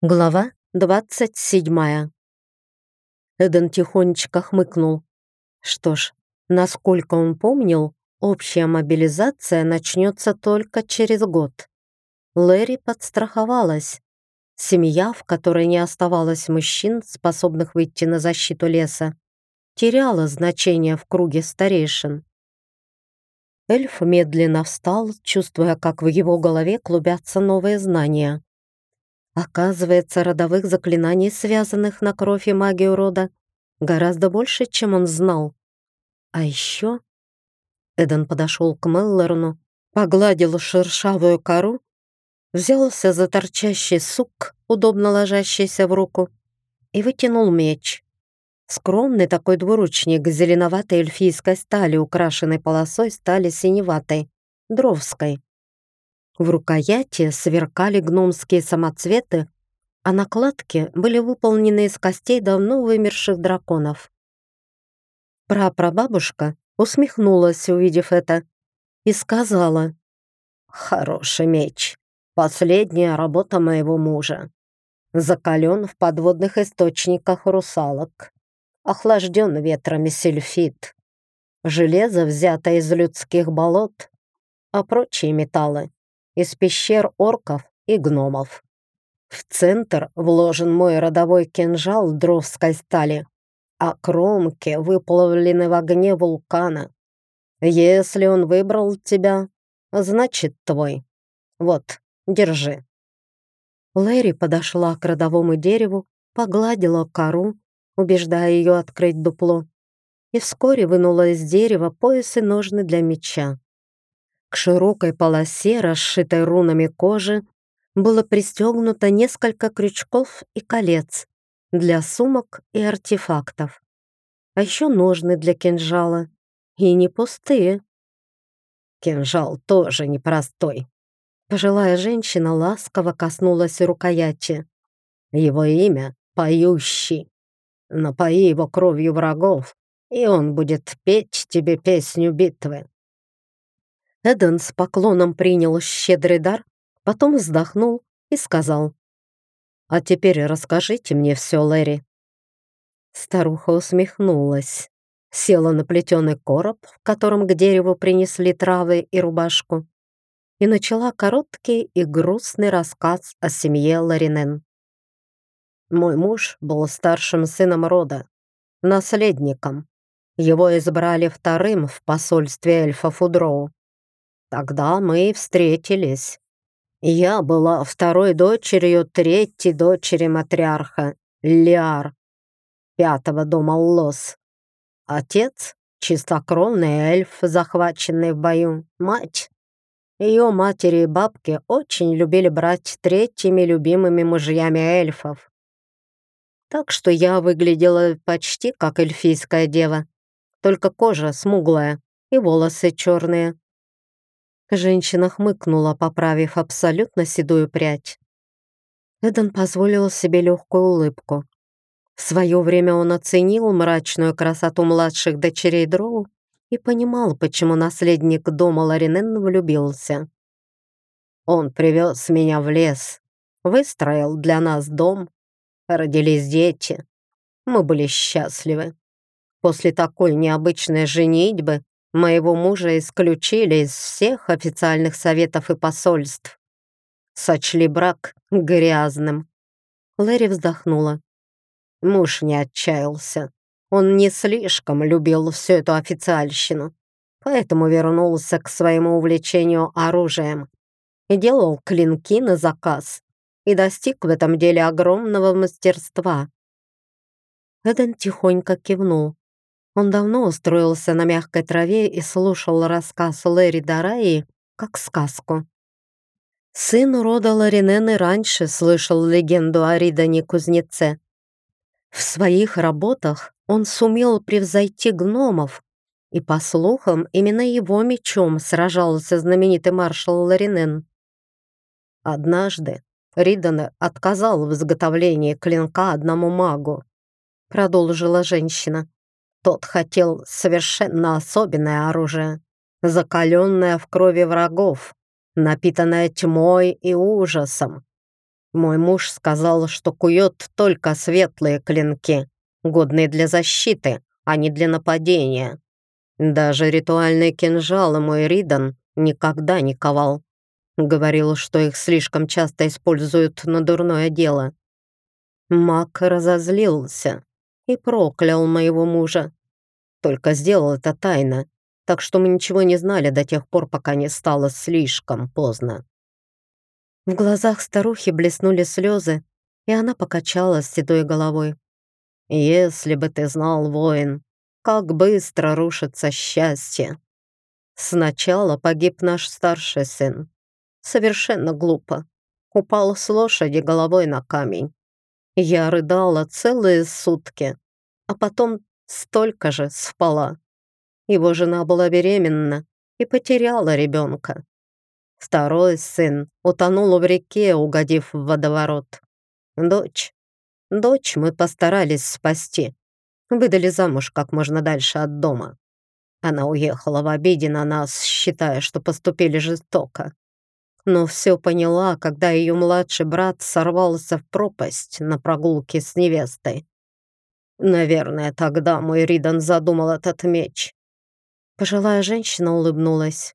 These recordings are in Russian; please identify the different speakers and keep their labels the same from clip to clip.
Speaker 1: Глава двадцать седьмая. Эден тихонечко хмыкнул. Что ж, насколько он помнил, общая мобилизация начнется только через год. Лэри подстраховалась. Семья, в которой не оставалось мужчин, способных выйти на защиту леса, теряла значение в круге старейшин. Эльф медленно встал, чувствуя, как в его голове клубятся новые знания. Оказывается, родовых заклинаний, связанных на кровь и магию рода, гораздо больше, чем он знал. А еще... Эден подошел к Меллорну, погладил шершавую кору, взялся за торчащий сук, удобно ложащийся в руку, и вытянул меч. Скромный такой двуручник зеленоватой эльфийской стали, украшенной полосой стали синеватой, дровской. В рукояти сверкали гномские самоцветы, а накладки были выполнены из костей давно вымерших драконов. Прапрабабушка усмехнулась, увидев это, и сказала, «Хороший меч, последняя работа моего мужа. Закален в подводных источниках русалок, охлажден ветрами сельфит, железо взято из людских болот, а прочие металлы из пещер орков и гномов. В центр вложен мой родовой кинжал дровской стали, а кромки выплавлены в огне вулкана. Если он выбрал тебя, значит твой. Вот, держи». Лэри подошла к родовому дереву, погладила кору, убеждая ее открыть дупло, и вскоре вынула из дерева пояс и ножны для меча. К широкой полосе, расшитой рунами кожи, было пристегнуто несколько крючков и колец для сумок и артефактов. А еще ножны для кинжала. И не пустые. Кинжал тоже непростой. Пожилая женщина ласково коснулась рукояти. Его имя — Поющий. Напои его кровью врагов, и он будет петь тебе песню битвы. Эден с поклоном принял щедрый дар, потом вздохнул и сказал, «А теперь расскажите мне все, Лэри». Старуха усмехнулась, села на плетеный короб, в котором к дереву принесли травы и рубашку, и начала короткий и грустный рассказ о семье Ларинен. «Мой муж был старшим сыном рода, наследником. Его избрали вторым в посольстве эльфов Удроу. Тогда мы встретились. Я была второй дочерью третьей дочери матриарха, Лиар, пятого дома Лос. Отец — чистокровный эльф, захваченный в бою. Мать. Ее матери и бабки очень любили брать третьими любимыми мужьями эльфов. Так что я выглядела почти как эльфийская дева, только кожа смуглая и волосы черные. Женщина хмыкнула, поправив абсолютно седую прядь. Эден позволил себе легкую улыбку. В свое время он оценил мрачную красоту младших дочерей Дроу и понимал, почему наследник дома Ларинен влюбился. Он привез меня в лес, выстроил для нас дом, родились дети. Мы были счастливы. После такой необычной женитьбы Моего мужа исключили из всех официальных советов и посольств. Сочли брак грязным. Лэри вздохнула. Муж не отчаялся. Он не слишком любил всю эту официальщину, поэтому вернулся к своему увлечению оружием и делал клинки на заказ и достиг в этом деле огромного мастерства. Эден тихонько кивнул. Он давно устроился на мягкой траве и слушал рассказ Лэри Дараи как сказку. Сын рода Ларинены раньше слышал легенду о Ридане-кузнеце. В своих работах он сумел превзойти гномов, и, по слухам, именно его мечом сражался знаменитый маршал Ларинен. Однажды Ридан отказал в изготовлении клинка одному магу, продолжила женщина. Тот хотел совершенно особенное оружие, закаленное в крови врагов, напитанное тьмой и ужасом. Мой муж сказал, что кует только светлые клинки, годные для защиты, а не для нападения. Даже ритуальные кинжалы мой Ридан никогда не ковал. Говорил, что их слишком часто используют на дурное дело. Мак разозлился и проклял моего мужа. Только сделал это тайно, так что мы ничего не знали до тех пор, пока не стало слишком поздно. В глазах старухи блеснули слезы, и она покачала седой головой. «Если бы ты знал, воин, как быстро рушится счастье. Сначала погиб наш старший сын. Совершенно глупо. Упал с лошади головой на камень. Я рыдала целые сутки, а потом столько же спала. Его жена была беременна и потеряла ребенка. Второй сын утонул в реке, угодив в водоворот. Дочь. Дочь мы постарались спасти. Выдали замуж как можно дальше от дома. Она уехала в обиде на нас, считая, что поступили жестоко. Но все поняла, когда ее младший брат сорвался в пропасть на прогулке с невестой. Наверное, тогда мой Ридан задумал этот меч. Пожилая женщина улыбнулась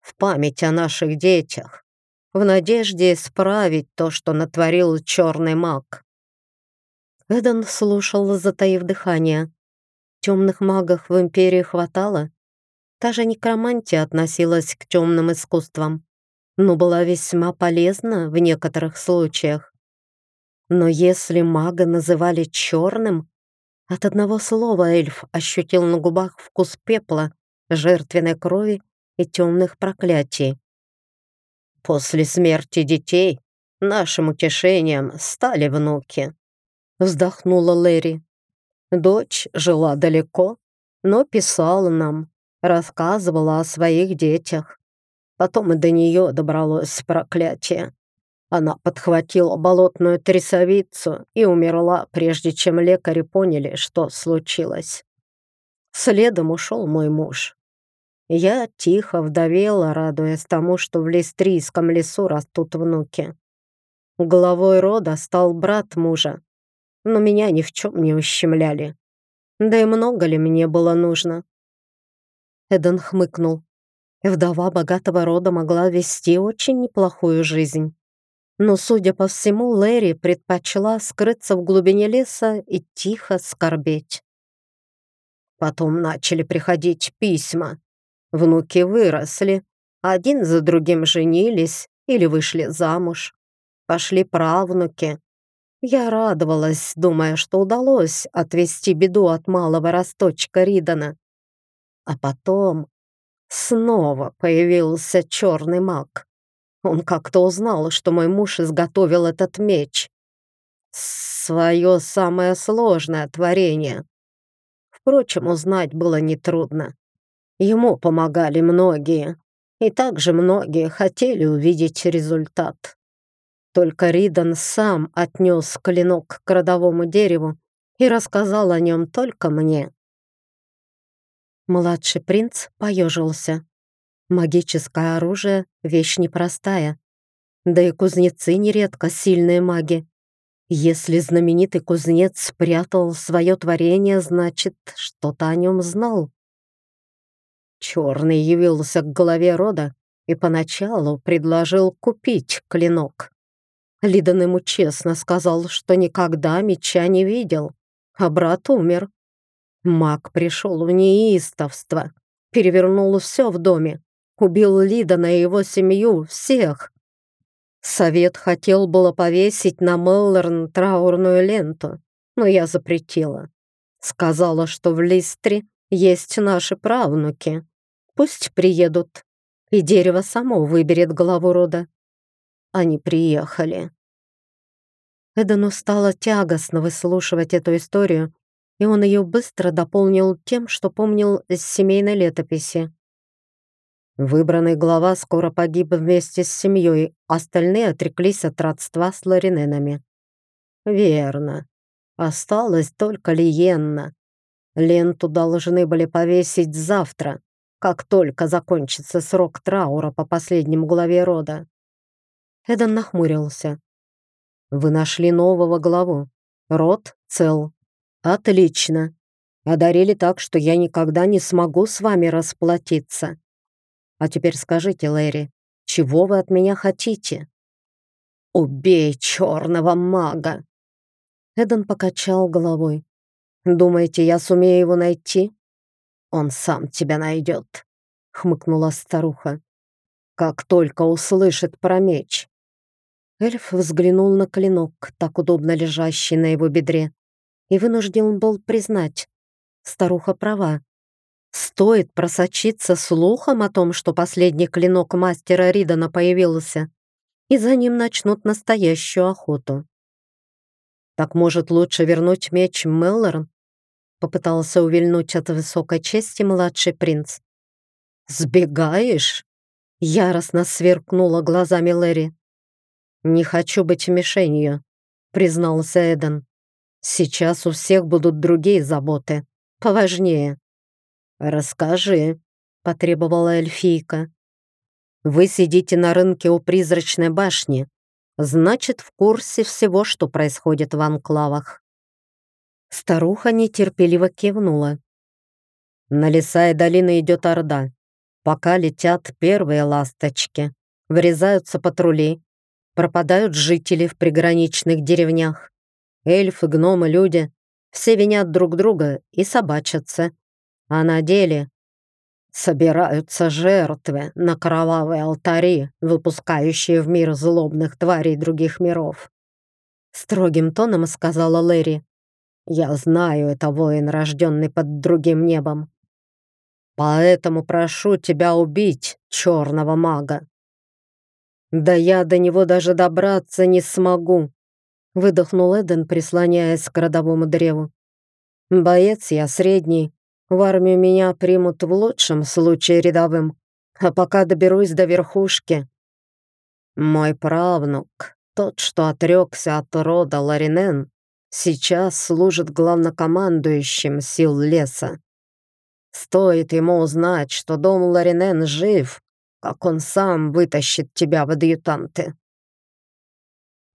Speaker 1: в память о наших детях, в надежде исправить то, что натворил черный маг. Эден слушал, затаив дыхание. Темных магов в Империи хватало. Та же некромантия относилась к темным искусствам, но была весьма полезна в некоторых случаях. Но если мага называли черным, от одного слова эльф ощутил на губах вкус пепла, жертвенной крови и темных проклятий. После смерти детей нашим утешением стали внуки. Вздохнула Лэри. Дочь жила далеко, но писала нам, рассказывала о своих детях. Потом и до нее добралось проклятие. Она подхватила болотную трясовицу и умерла, прежде чем лекари поняли, что случилось. Следом ушел мой муж. Я тихо вдовела, радуясь тому, что в Листрийском лесу растут внуки. Главой рода стал брат мужа, но меня ни в чем не ущемляли. Да и много ли мне было нужно? Эден хмыкнул. Вдова богатого рода могла вести очень неплохую жизнь. Но, судя по всему, Лэри предпочла скрыться в глубине леса и тихо скорбеть. Потом начали приходить письма. Внуки выросли, один за другим женились или вышли замуж. Пошли правнуки. Я радовалась, думая, что удалось отвести беду от малого росточка Ридана. А потом снова появился черный маг. Он как-то узнал, что мой муж изготовил этот меч. Свое самое сложное творение. Впрочем, узнать было нетрудно. Ему помогали многие, и также многие хотели увидеть результат. Только Ридан сам отнес клинок к родовому дереву и рассказал о нем только мне. Младший принц поежился. Магическое оружие — вещь непростая. Да и кузнецы нередко сильные маги. Если знаменитый кузнец спрятал свое творение, значит, что-то о нем знал. Черный явился к главе рода и поначалу предложил купить клинок. Лидан ему честно сказал, что никогда меча не видел, а брат умер. Маг пришел в неистовство, перевернул все в доме, убил Лидана и его семью, всех. Совет хотел было повесить на Меллорн траурную ленту, но я запретила. Сказала, что в Листре есть наши правнуки. Пусть приедут, и дерево само выберет главу рода. Они приехали. Эдену стало тягостно выслушивать эту историю, и он ее быстро дополнил тем, что помнил из семейной летописи. Выбранный глава скоро погиб вместе с семьей, остальные отреклись от родства с Лариненами. Верно. Осталась только Лиенна, Ленту должны были повесить завтра, как только закончится срок траура по последнему главе рода. Эден нахмурился. Вы нашли нового главу. Род цел. Отлично. Одарили так, что я никогда не смогу с вами расплатиться. А теперь скажите, Лэри, чего вы от меня хотите? Убей черного мага. Эден покачал головой. Думаете, я сумею его найти? Он сам тебя найдет, хмыкнула старуха. Как только услышит про меч. Эльф взглянул на клинок, так удобно лежащий на его бедре, и вынужден был признать, старуха права. Стоит просочиться слухом о том, что последний клинок мастера Ридана появился, и за ним начнут настоящую охоту. «Так, может, лучше вернуть меч Меллорн?» Попытался увильнуть от высокой чести младший принц. «Сбегаешь?» Яростно сверкнула глазами Лэри. «Не хочу быть мишенью», — признался Эден. «Сейчас у всех будут другие заботы, поважнее». «Расскажи», — потребовала эльфийка. «Вы сидите на рынке у призрачной башни, значит, в курсе всего, что происходит в анклавах». Старуха нетерпеливо кивнула. На леса и долины идет орда. Пока летят первые ласточки, врезаются патрули, пропадают жители в приграничных деревнях. Эльфы, гномы, люди — все винят друг друга и собачатся. А на деле собираются жертвы на кровавые алтари, выпускающие в мир злобных тварей других миров. Строгим тоном сказала Лэри. «Я знаю, это воин, рожденный под другим небом. Поэтому прошу тебя убить черного мага. Да я до него даже добраться не смогу, выдохнул Эден, прислоняясь к родовому древу. Боец я средний, в армию меня примут в лучшем случае рядовым, а пока доберусь до верхушки. Мой правнук, тот, что отрекся от рода Ларинен, сейчас служит главнокомандующим сил леса. Стоит ему узнать, что дом Ларинен жив, как он сам вытащит тебя в адъютанты.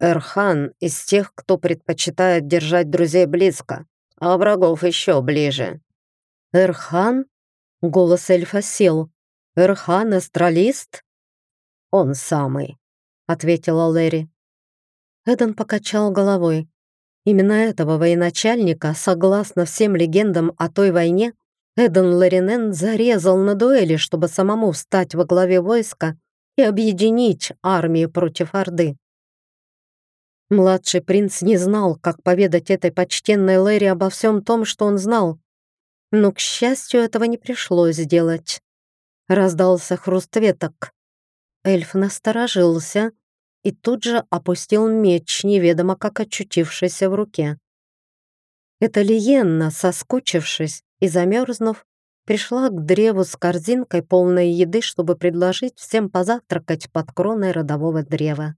Speaker 1: Эрхан из тех, кто предпочитает держать друзей близко, а врагов еще ближе. Эрхан? Голос эльфа сел. Эрхан астралист? Он самый, ответила Лэри. Эден покачал головой. Именно этого военачальника, согласно всем легендам о той войне, Эден Ларинен зарезал на дуэли, чтобы самому встать во главе войска и объединить армию против Орды. Младший принц не знал, как поведать этой почтенной Лэри обо всем том, что он знал. Но, к счастью, этого не пришлось сделать. Раздался хруст веток. Эльф насторожился и тут же опустил меч, неведомо как очутившийся в руке. Это Лиенна, соскучившись, и, замерзнув, пришла к древу с корзинкой полной еды, чтобы предложить всем позавтракать под кроной родового древа.